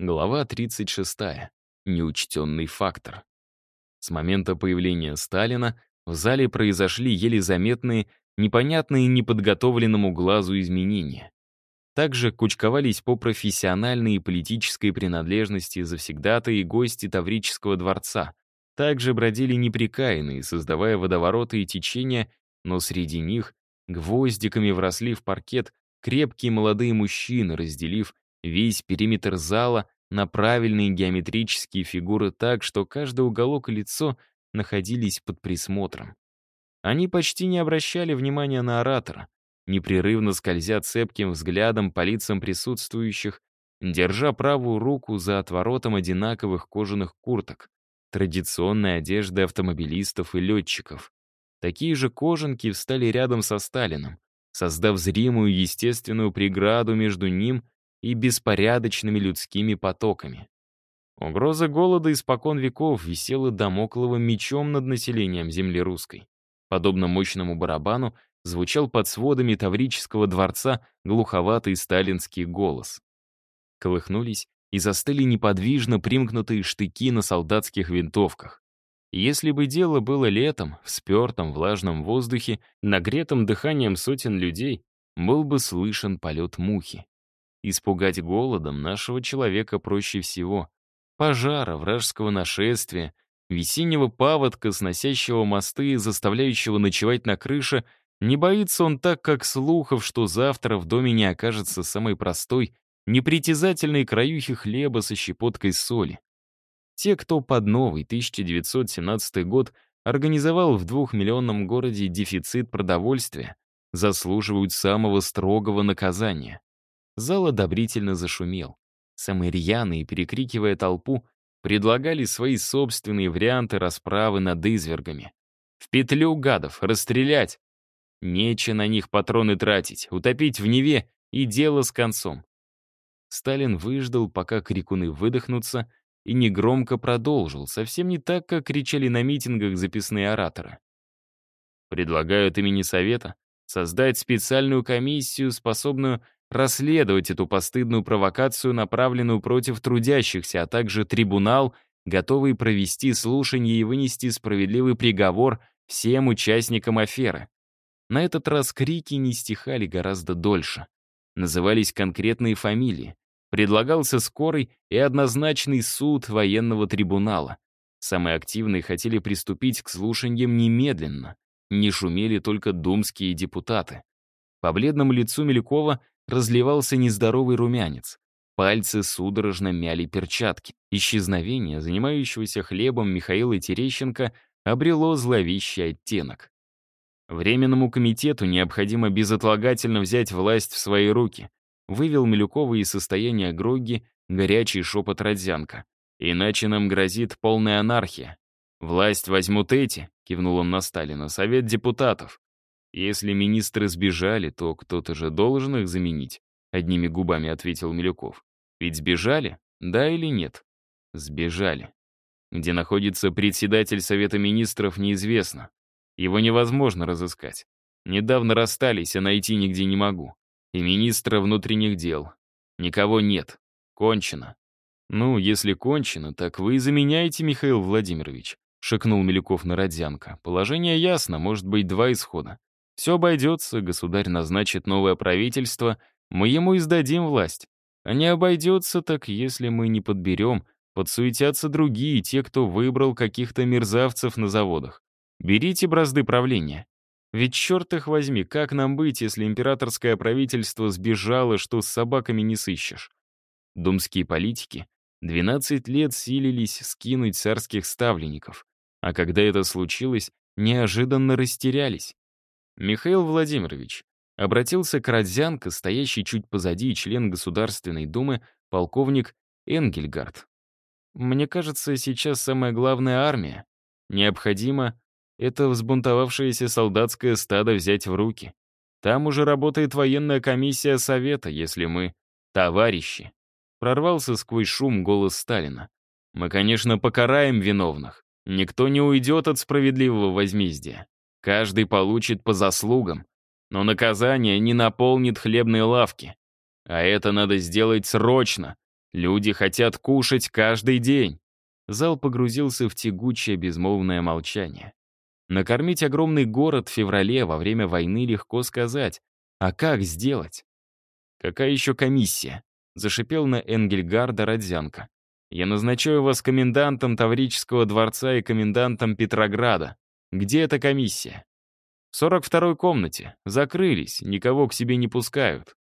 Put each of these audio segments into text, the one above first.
Глава 36. Неучтенный фактор. С момента появления Сталина в зале произошли еле заметные, непонятные неподготовленному глазу изменения. Также кучковались по профессиональной и политической принадлежности завсегдатые и гости Таврического дворца. Также бродили неприкаянные, создавая водовороты и течения, но среди них гвоздиками вросли в паркет крепкие молодые мужчины, разделив весь периметр зала на правильные геометрические фигуры так, что каждый уголок и лицо находились под присмотром. Они почти не обращали внимания на оратора, непрерывно скользя цепким взглядом по лицам присутствующих, держа правую руку за отворотом одинаковых кожаных курток, традиционной одежды автомобилистов и летчиков. Такие же кожанки встали рядом со Сталином, создав зримую естественную преграду между ним и беспорядочными людскими потоками. Угроза голода испокон веков висела домокловым мечом над населением земли русской. Подобно мощному барабану звучал под сводами Таврического дворца глуховатый сталинский голос. Колыхнулись и застыли неподвижно примкнутые штыки на солдатских винтовках. Если бы дело было летом, в спертом влажном воздухе, нагретом дыханием сотен людей, был бы слышен полет мухи. Испугать голодом нашего человека проще всего. Пожара, вражеского нашествия, весеннего паводка, сносящего мосты и заставляющего ночевать на крыше, не боится он так, как слухов, что завтра в доме не окажется самой простой, непритязательной краюхи хлеба со щепоткой соли. Те, кто под новый 1917 год организовал в двухмиллионном городе дефицит продовольствия, заслуживают самого строгого наказания. Зал одобрительно зашумел. Самые рьяные, перекрикивая толпу, предлагали свои собственные варианты расправы над извергами. В петлю гадов, расстрелять. Нече на них патроны тратить, утопить в Неве и дело с концом. Сталин выждал, пока крикуны выдохнутся, и негромко продолжил, совсем не так, как кричали на митингах записные ораторы. Предлагаю от имени Совета создать специальную комиссию, способную расследовать эту постыдную провокацию, направленную против трудящихся, а также трибунал, готовый провести слушание и вынести справедливый приговор всем участникам аферы. На этот раз крики не стихали гораздо дольше. Назывались конкретные фамилии. Предлагался скорый и однозначный суд военного трибунала. Самые активные хотели приступить к слушаниям немедленно. Не шумели только думские депутаты. По бледному лицу Мелякова разливался нездоровый румянец. Пальцы судорожно мяли перчатки. Исчезновение занимающегося хлебом Михаила Терещенко обрело зловещий оттенок. Временному комитету необходимо безотлагательно взять власть в свои руки. Вывел Милюкова из состояния Гроги горячий шепот Родзянко. Иначе нам грозит полная анархия. Власть возьмут эти, кивнул он на Сталина, совет депутатов. Если министры сбежали, то кто-то же должен их заменить, одними губами ответил Милюков. Ведь сбежали? Да или нет? Сбежали. Где находится председатель Совета министров, неизвестно. Его невозможно разыскать. Недавно расстались, а найти нигде не могу. И министра внутренних дел. Никого нет. Кончено. Ну, если кончено, так вы и заменяете, Михаил Владимирович, шепнул Милюков на Родзянко. Положение ясно, может быть два исхода. Все обойдется, государь назначит новое правительство, мы ему издадим власть. А не обойдется, так если мы не подберем, подсуетятся другие, те, кто выбрал каких-то мерзавцев на заводах. Берите бразды правления. Ведь черт их возьми, как нам быть, если императорское правительство сбежало, что с собаками не сыщешь? Думские политики 12 лет силились скинуть царских ставленников, а когда это случилось, неожиданно растерялись. Михаил Владимирович обратился к Родзянко, стоящий чуть позади член Государственной Думы, полковник Энгельгард. «Мне кажется, сейчас самая главная армия. Необходимо это взбунтовавшееся солдатское стадо взять в руки. Там уже работает военная комиссия Совета, если мы товарищи». Прорвался сквозь шум голос Сталина. «Мы, конечно, покараем виновных. Никто не уйдет от справедливого возмездия. Каждый получит по заслугам, но наказание не наполнит хлебные лавки. А это надо сделать срочно, Люди хотят кушать каждый день. Зал погрузился в тягучее безмолвное молчание. Накормить огромный город в феврале во время войны легко сказать. А как сделать? Какая еще комиссия? Зашипел на Энгельгарда Родзянко. Я назначаю вас комендантом Таврического дворца и комендантом Петрограда. Где эта комиссия? В 42-й комнате. Закрылись, никого к себе не пускают.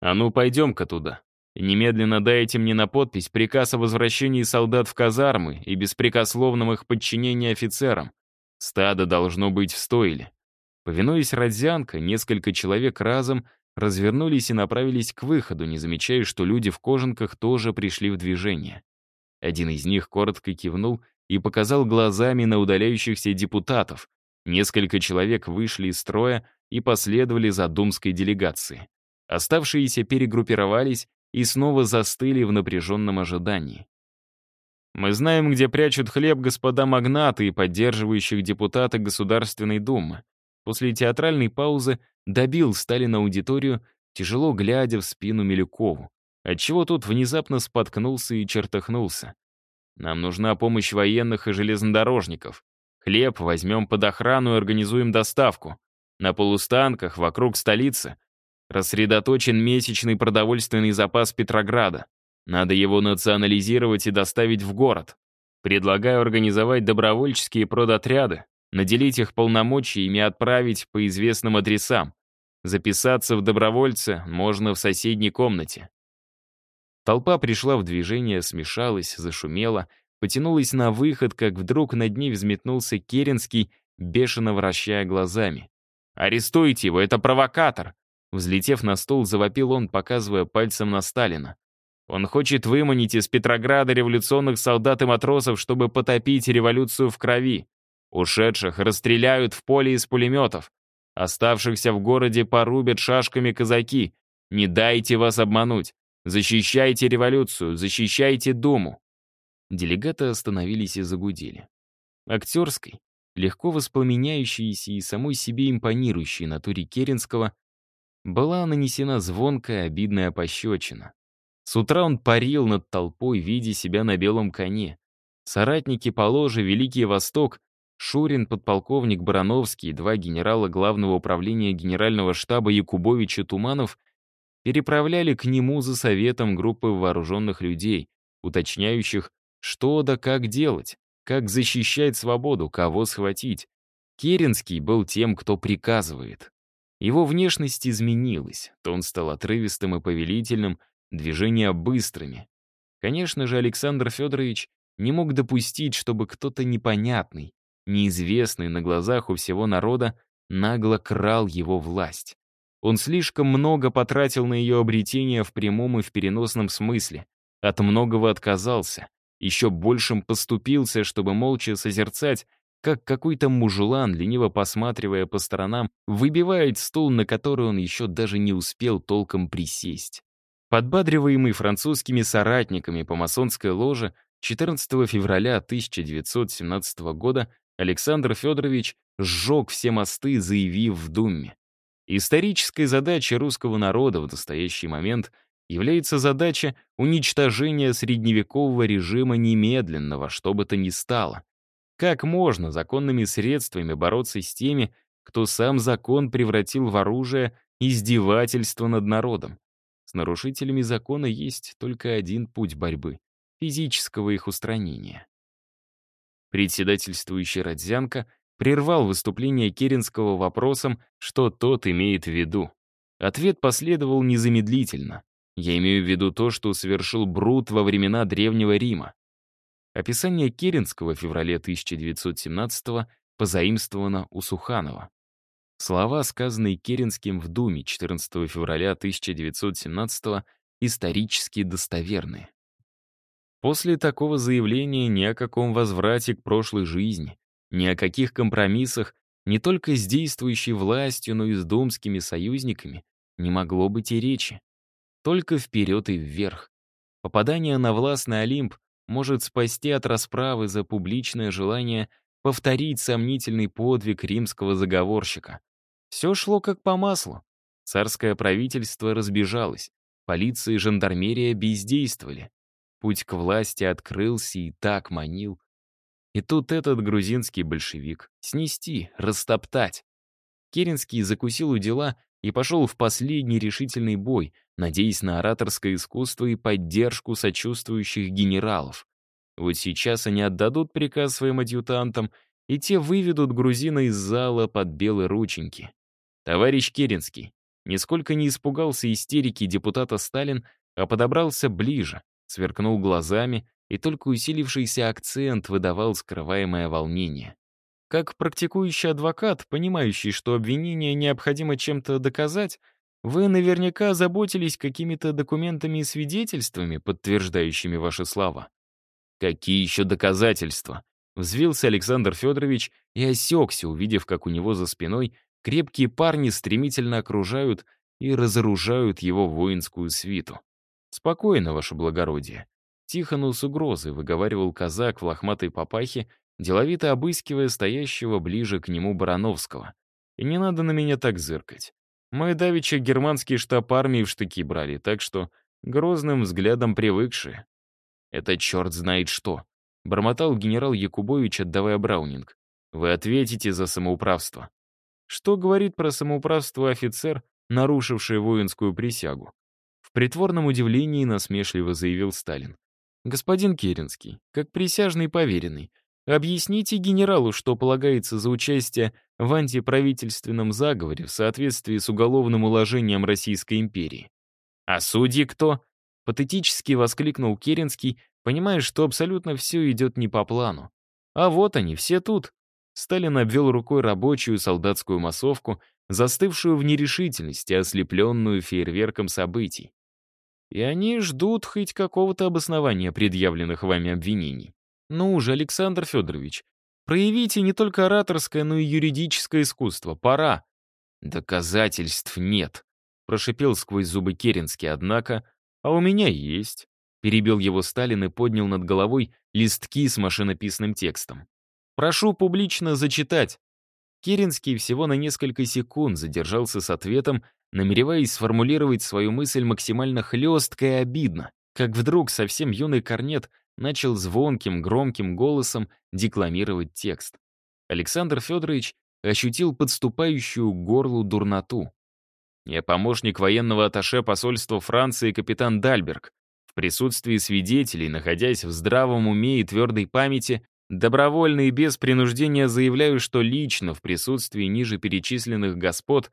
А ну, пойдем-ка туда. Немедленно дайте мне на подпись приказ о возвращении солдат в казармы и беспрекословном их подчинении офицерам. Стадо должно быть в стойле. Повинуясь Родзянко, несколько человек разом развернулись и направились к выходу, не замечая, что люди в кожанках тоже пришли в движение. Один из них коротко кивнул и показал глазами на удаляющихся депутатов. Несколько человек вышли из строя и последовали за думской делегацией. Оставшиеся перегруппировались и снова застыли в напряженном ожидании. Мы знаем, где прячут хлеб господа магнаты и поддерживающих депутата Государственной Думы. После театральной паузы добил Сталин аудиторию, тяжело глядя в спину Милюкову отчего тот внезапно споткнулся и чертыхнулся. «Нам нужна помощь военных и железнодорожников. Хлеб возьмем под охрану и организуем доставку. На полустанках вокруг столицы рассредоточен месячный продовольственный запас Петрограда. Надо его национализировать и доставить в город. Предлагаю организовать добровольческие продотряды, наделить их полномочиями и отправить по известным адресам. Записаться в добровольцы можно в соседней комнате. Толпа пришла в движение, смешалась, зашумела, потянулась на выход, как вдруг над ней взметнулся Керенский, бешено вращая глазами. «Арестуйте его, это провокатор!» Взлетев на стол, завопил он, показывая пальцем на Сталина. Он хочет выманить из Петрограда революционных солдат и матросов, чтобы потопить революцию в крови. Ушедших расстреляют в поле из пулеметов. Оставшихся в городе порубят шашками казаки. Не дайте вас обмануть. Защищайте революцию, защищайте Думу!» Делегаты остановились и загудели. Актерской, легко воспламеняющейся и самой себе импонирующей натуре Керенского, была нанесена звонкая обидная пощечина. С утра он парил над толпой, видя себя на белом коне. Соратники по ложе «Великий Восток», Шурин, подполковник Барановский и два генерала Главного управления Генерального штаба Якубович и Туманов — переправляли к нему за советом группы вооруженных людей, уточняющих, что да как делать, как защищать свободу, кого схватить. Керенский был тем, кто приказывает. Его внешность изменилась, тон стал отрывистым и повелительным, движения быстрыми. Конечно же, Александр Федорович не мог допустить, чтобы кто-то непонятный, неизвестный на глазах у всего народа нагло крал его власть. Он слишком много потратил на ее обретение в прямом и в переносном смысле. От многого отказался. Еще большим поступился, чтобы молча созерцать, как какой-то мужлан, лениво посматривая по сторонам, выбивает стул, на который он еще даже не успел толком присесть. Подбадриваемый французскими соратниками по масонской ложе, 14 февраля 1917 года Александр Федорович сжег все мосты, заявив в Думе. Исторической задачей русского народа в настоящий момент является задача уничтожения средневекового режима немедленного, что бы то ни стало. Как можно законными средствами бороться с теми, кто сам закон превратил в оружие издевательство над народом? С нарушителями закона есть только один путь борьбы — физического их устранения. Председательствующий Родзянко — прервал выступление Керенского вопросом, что тот имеет в виду. Ответ последовал незамедлительно. Я имею в виду то, что совершил Брут во времена Древнего Рима. Описание Керенского в феврале 1917 позаимствовано у Суханова. Слова, сказанные Керенским в Думе 14 февраля 1917 исторически достоверны. После такого заявления ни о каком возврате к прошлой жизни, ни о каких компромиссах не только с действующей властью, но и с думскими союзниками не могло быть и речи. Только вперед и вверх. Попадание на властный Олимп может спасти от расправы за публичное желание повторить сомнительный подвиг римского заговорщика. Все шло как по маслу. Царское правительство разбежалось, полиция и жандармерия бездействовали. Путь к власти открылся и так манил. И тут этот грузинский большевик. Снести, растоптать. Керенский закусил у дела и пошел в последний решительный бой, надеясь на ораторское искусство и поддержку сочувствующих генералов. Вот сейчас они отдадут приказ своим адъютантам, и те выведут грузина из зала под белые рученьки. Товарищ Керенский нисколько не испугался истерики депутата Сталин, а подобрался ближе, сверкнул глазами, и только усилившийся акцент выдавал скрываемое волнение. Как практикующий адвокат, понимающий, что обвинение необходимо чем-то доказать, вы наверняка заботились какими-то документами и свидетельствами, подтверждающими ваши слова. Какие еще доказательства? Взвился Александр Федорович и осекся, увидев, как у него за спиной крепкие парни стремительно окружают и разоружают его воинскую свиту. «Спокойно, ваше благородие». Тихо, но с угрозой выговаривал казак в лохматой папахе, деловито обыскивая стоящего ближе к нему Барановского. «И не надо на меня так зыркать. Мы давеча германский штаб армии в штыки брали, так что грозным взглядом привыкшие». «Это черт знает что», — бормотал генерал Якубович, отдавая Браунинг. «Вы ответите за самоуправство». Что говорит про самоуправство офицер, нарушивший воинскую присягу? В притворном удивлении насмешливо заявил Сталин. «Господин Керенский, как присяжный поверенный, объясните генералу, что полагается за участие в антиправительственном заговоре в соответствии с уголовным уложением Российской империи». «А судьи кто?» — патетически воскликнул Керенский, понимая, что абсолютно все идет не по плану. «А вот они, все тут». Сталин обвел рукой рабочую солдатскую массовку, застывшую в нерешительности, ослепленную фейерверком событий. И они ждут хоть какого-то обоснования предъявленных вами обвинений. Ну уже, Александр Федорович, проявите не только ораторское, но и юридическое искусство. Пора. Доказательств нет, прошипел сквозь зубы Керенский, однако, а у меня есть. Перебил его Сталин и поднял над головой листки с машинописным текстом. Прошу публично зачитать. Керенский всего на несколько секунд задержался с ответом, намереваясь сформулировать свою мысль максимально хлестко и обидно, как вдруг совсем юный корнет начал звонким, громким голосом декламировать текст. Александр Федорович ощутил подступающую к горлу дурноту. «Я помощник военного атташе посольства Франции капитан Дальберг. В присутствии свидетелей, находясь в здравом уме и твердой памяти, добровольно и без принуждения заявляю, что лично в присутствии ниже перечисленных господ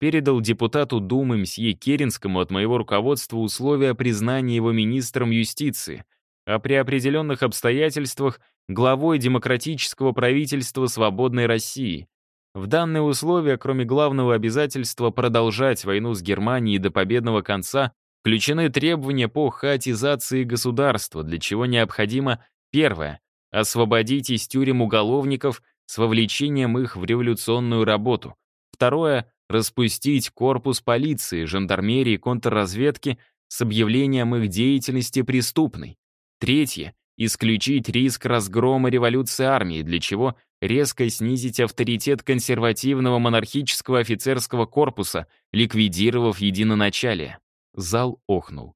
передал депутату Думы мсье Керенскому от моего руководства условия признания его министром юстиции, а при определенных обстоятельствах главой демократического правительства свободной России. В данные условия, кроме главного обязательства продолжать войну с Германией до победного конца, включены требования по хаотизации государства, для чего необходимо первое — освободить из тюрем уголовников с вовлечением их в революционную работу. Второе распустить корпус полиции, жандармерии контрразведки с объявлением их деятельности преступной. Третье — исключить риск разгрома революции армии, для чего резко снизить авторитет консервативного монархического офицерского корпуса, ликвидировав единоначалие. Зал охнул.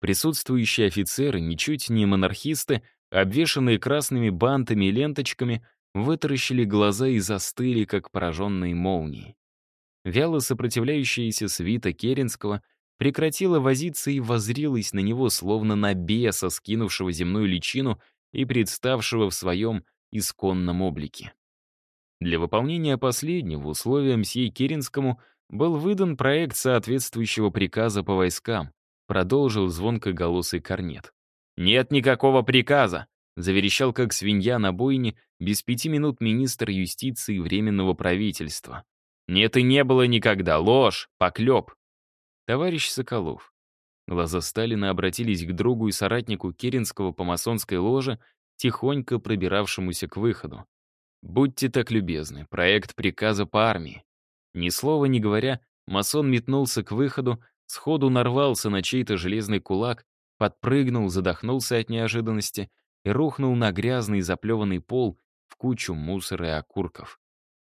Присутствующие офицеры, ничуть не монархисты, обвешанные красными бантами и ленточками, вытаращили глаза и застыли, как пораженные молнией. Вяло сопротивляющаяся свита Керенского прекратила возиться и возрилась на него, словно на беса, скинувшего земную личину и представшего в своем исконном облике. Для выполнения последнего условия мсье Керенскому был выдан проект соответствующего приказа по войскам, продолжил звонкоголосый корнет. «Нет никакого приказа!» — заверещал как свинья на бойне без пяти минут министр юстиции Временного правительства. Нет и не было никогда. Ложь, поклеп. Товарищ Соколов. Глаза Сталина обратились к другу и соратнику Керенского по масонской ложе, тихонько пробиравшемуся к выходу. «Будьте так любезны, проект приказа по армии». Ни слова не говоря, масон метнулся к выходу, сходу нарвался на чей-то железный кулак, подпрыгнул, задохнулся от неожиданности и рухнул на грязный заплеванный пол в кучу мусора и окурков.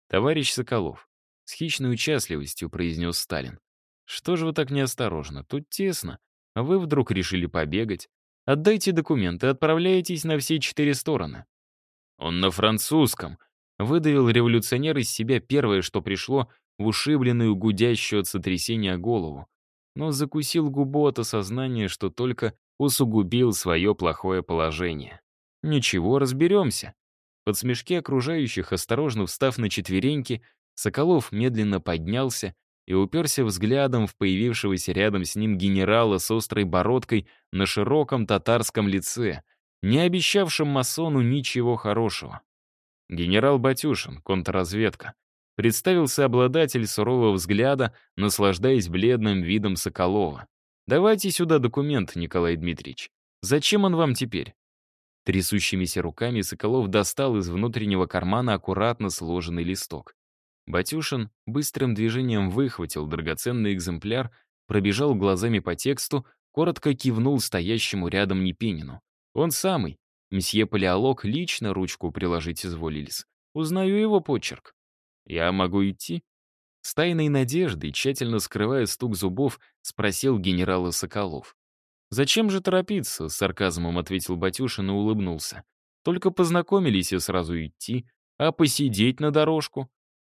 «Товарищ Соколов, с хищной участливостью произнес Сталин. «Что же вы так неосторожно? Тут тесно. А вы вдруг решили побегать? Отдайте документы, отправляйтесь на все четыре стороны». «Он на французском», — выдавил революционер из себя первое, что пришло в ушибленную, гудящую от сотрясения голову, но закусил губу от осознания, что только усугубил свое плохое положение. «Ничего, разберемся». Под смешки окружающих, осторожно встав на четвереньки, Соколов медленно поднялся и уперся взглядом в появившегося рядом с ним генерала с острой бородкой на широком татарском лице, не обещавшем масону ничего хорошего. Генерал Батюшин, контрразведка. Представился обладатель сурового взгляда, наслаждаясь бледным видом Соколова. «Давайте сюда документ, Николай Дмитриевич. Зачем он вам теперь?» Трясущимися руками Соколов достал из внутреннего кармана аккуратно сложенный листок. Батюшин быстрым движением выхватил драгоценный экземпляр, пробежал глазами по тексту, коротко кивнул стоящему рядом Непенину. Он самый. Месье Палеолог лично ручку приложить изволились. Узнаю его почерк. Я могу идти? С тайной надеждой, тщательно скрывая стук зубов, спросил генерала Соколов. «Зачем же торопиться?» — с сарказмом ответил Батюшин и улыбнулся. «Только познакомились и сразу идти, а посидеть на дорожку?»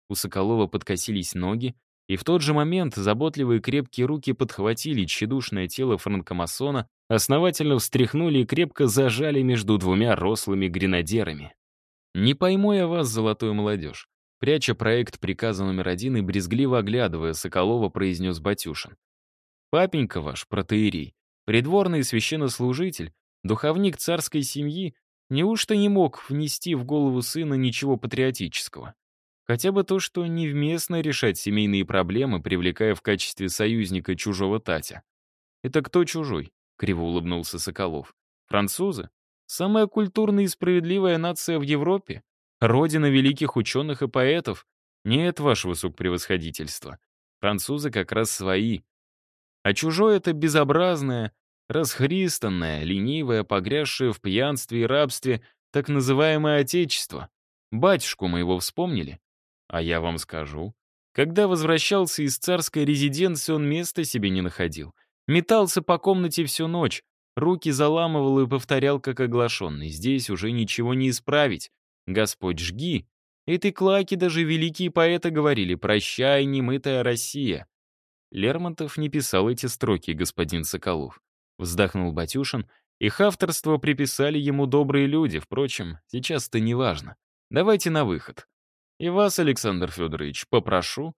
У Соколова подкосились ноги, и в тот же момент заботливые крепкие руки подхватили тщедушное тело франкомасона, основательно встряхнули и крепко зажали между двумя рослыми гренадерами. «Не пойму я вас, золотой молодежь», пряча проект приказа номер один и брезгливо оглядывая Соколова, произнес Батюшин. «Папенька ваш, протеерей, придворный священнослужитель, духовник царской семьи, неужто не мог внести в голову сына ничего патриотического? Хотя бы то, что невместно решать семейные проблемы, привлекая в качестве союзника чужого Татя. «Это кто чужой?» — криво улыбнулся Соколов. «Французы? Самая культурная и справедливая нация в Европе? Родина великих ученых и поэтов? Нет, ваше высокопревосходительство. Французы как раз свои. А чужое — это безобразное, расхристанное, ленивое, погрязшее в пьянстве и рабстве так называемое Отечество. Батюшку моего вспомнили? А я вам скажу. Когда возвращался из царской резиденции, он места себе не находил. Метался по комнате всю ночь, руки заламывал и повторял, как оглашенный. Здесь уже ничего не исправить. Господь, жги. Этой клаки даже великие поэты говорили «Прощай, немытая Россия». Лермонтов не писал эти строки, господин Соколов. Вздохнул Батюшин. Их авторство приписали ему добрые люди, впрочем, сейчас-то не важно. Давайте на выход. И вас, Александр Федорович, попрошу».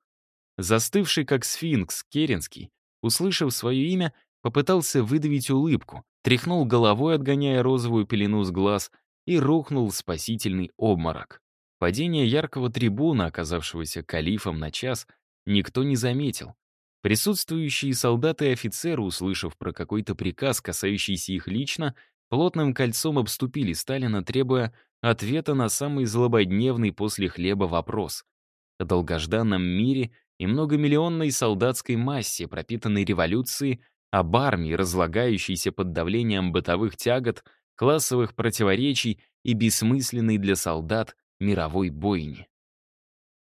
Застывший как сфинкс Керенский, услышав свое имя, попытался выдавить улыбку, тряхнул головой, отгоняя розовую пелену с глаз, и рухнул спасительный обморок. Падение яркого трибуна, оказавшегося калифом на час, никто не заметил. Присутствующие солдаты и офицеры, услышав про какой-то приказ, касающийся их лично, плотным кольцом обступили Сталина, требуя ответа на самый злободневный после хлеба вопрос. О долгожданном мире и многомиллионной солдатской массе, пропитанной революцией, об армии, разлагающейся под давлением бытовых тягот, классовых противоречий и бессмысленной для солдат мировой бойни.